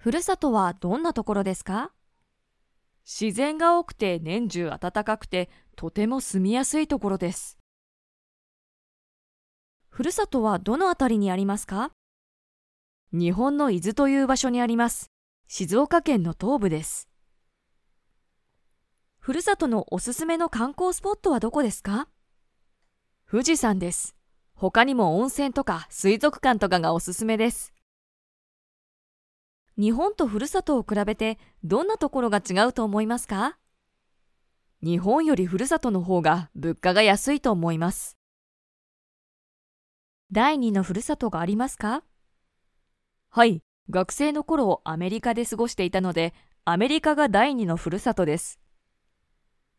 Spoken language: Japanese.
ふるさとはどんなところですか？自然が多くて年中暖かくてとても住みやすいところです。ふるさとはどのあたりにありますか？日本の伊豆という場所にあります。静岡県の東部です。ふるさとのおすすめの観光スポットはどこですか？富士山です。他にも温泉とか水族館とかがおすすめです。日本とふるさとを比べてどんなところが違うと思いますか？日本よりふるさとの方が物価が安いと思います。第二のふるさとがありますか？はい、学生の頃アメリカで過ごしていたので、アメリカが第二のふるさとです。